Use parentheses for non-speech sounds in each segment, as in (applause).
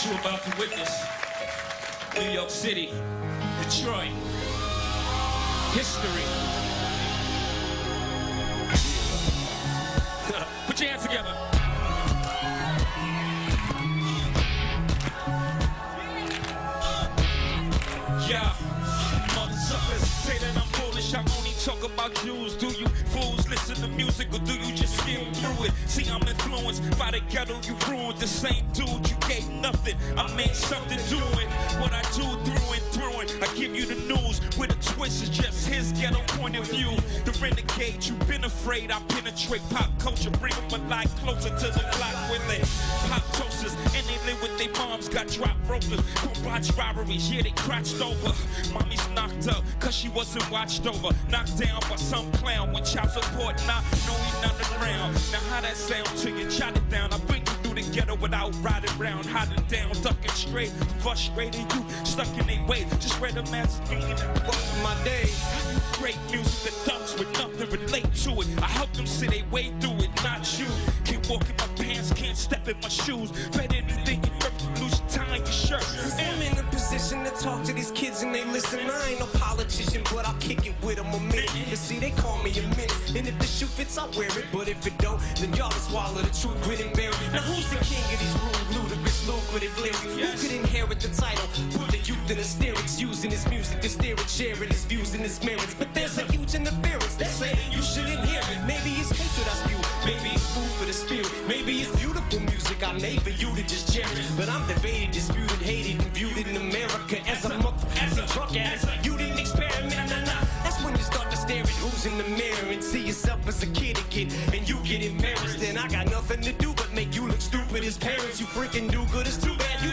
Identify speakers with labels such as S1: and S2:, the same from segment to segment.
S1: What you about to witness, New York City, Detroit, history. (laughs) Put your hands together. Yeah, motherfuckers say that I'm foolish. I only talk about Jews. Do you music or do you just skim through it? See, I'm influenced by the ghetto you ruined. The same dude you gave nothing. I made something doing what I do through and through it. I give you the news with a twist. It's just his ghetto point of view. The renegade, you've been afraid. I penetrate pop culture, bring them alive closer to the block with they pop toasters and they live with their moms. Got drop ropers, botch robberies. Yeah, they crouched over. Mommy's knocked up cause she wasn't watched over. Knocked down by some clown when child support not know he not around. Now how that sound to you? Jot it down. I bring you through the ghetto without riding around, hiding down, ducking straight. Frustrated you, stuck in their way. Just read a magazine and walk my day. Great music that thugs with nothing relate to it. I help them see they way through it, not you. Can't walk in my pants, can't step in my shoes. Bet
S2: talk to these kids and they listen. I ain't no politician, but I'll kick it with them a minute. You see, they call me a minute. And if the shoe fits, I'll wear it. But if it don't, then y'all will swallow the truth, grit and bear it. Now who's the king of these rude, ludicrous, lucrative lyrics? Who could inherit the title? Put the youth in hysterics, using his music to steer it, sharing his views and his merits. But there's a huge interference. They say you shouldn't hear it. Maybe it's hatred I spew. Maybe it's food for the spirit. Maybe it's beautiful music I made for you to just cherish. But I'm debated, disputed, hated, You didn't experiment, nah, nah. That's when you start to stare at who's in the mirror and see yourself as a kid again. And you get embarrassed. Then I got nothing to do but make you look stupid as parents. You freaking do good. It's too bad you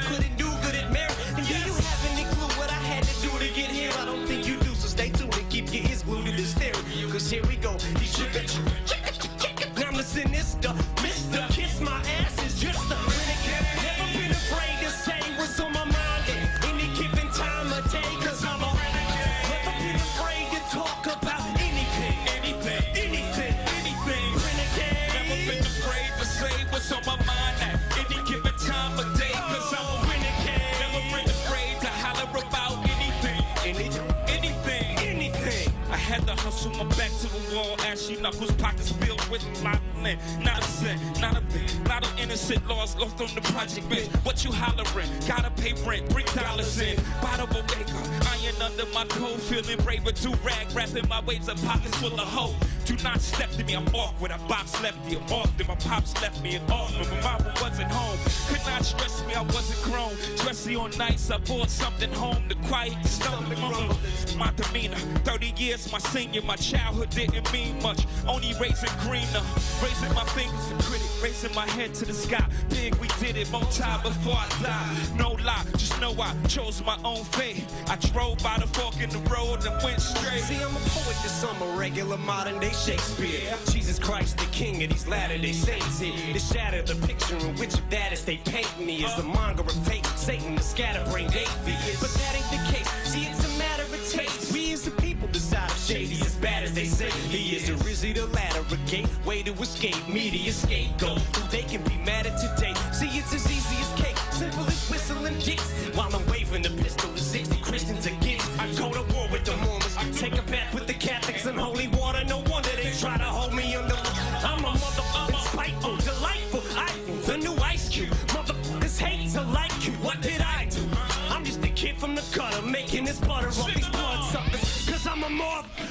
S1: Hustle my back to the wall, ashy knuckles, pockets filled with modeling. Not a cent, not a bit, not an innocent loss lost on the project bench. What you hollering? Gotta pay rent, bring dollars in. Bottle bodega, iron under my coat, feeling brave with two rag, wrapping my waves up, pockets full of hope. Do not step to me, I'm awkward. I box lefty, I'm off. Then my pops left me in Auckland. My mama wasn't home. Could not stress me, I wasn't grown. Dressy on nights, I bought something home. The quiet, stumbling rumble. My demeanor, 30 years, my senior, my childhood didn't mean much. Only raising greener, raising my fingers to critic, raising my head to the sky. Big, we did it, more time before I die. No lie, just know I chose my own fate. I drove by the fork in the road and went straight.
S2: See, I'm a poet, this a regular modern day Shakespeare. Jesus Christ, the king of these latter day saints here. To shatter the picture in which of that is they paint me as the monger of fate, Satan, the scatterbrained atheist. But that ain't the case. See, it's a matter of taste. We as the people decide if shady as bad as they say. He is, or is he the latter, a gateway to escape? Media scapegoat, who they can be mad at today. See, it's as easy as cake, simple as me under I'm a motherfucker, spiteful, delightful, idol, the new ice cube. Motherfuckers hate to like you. What did I do? I'm just a kid from the gutter, making this butter off these blood suckers. Cause I'm a moth.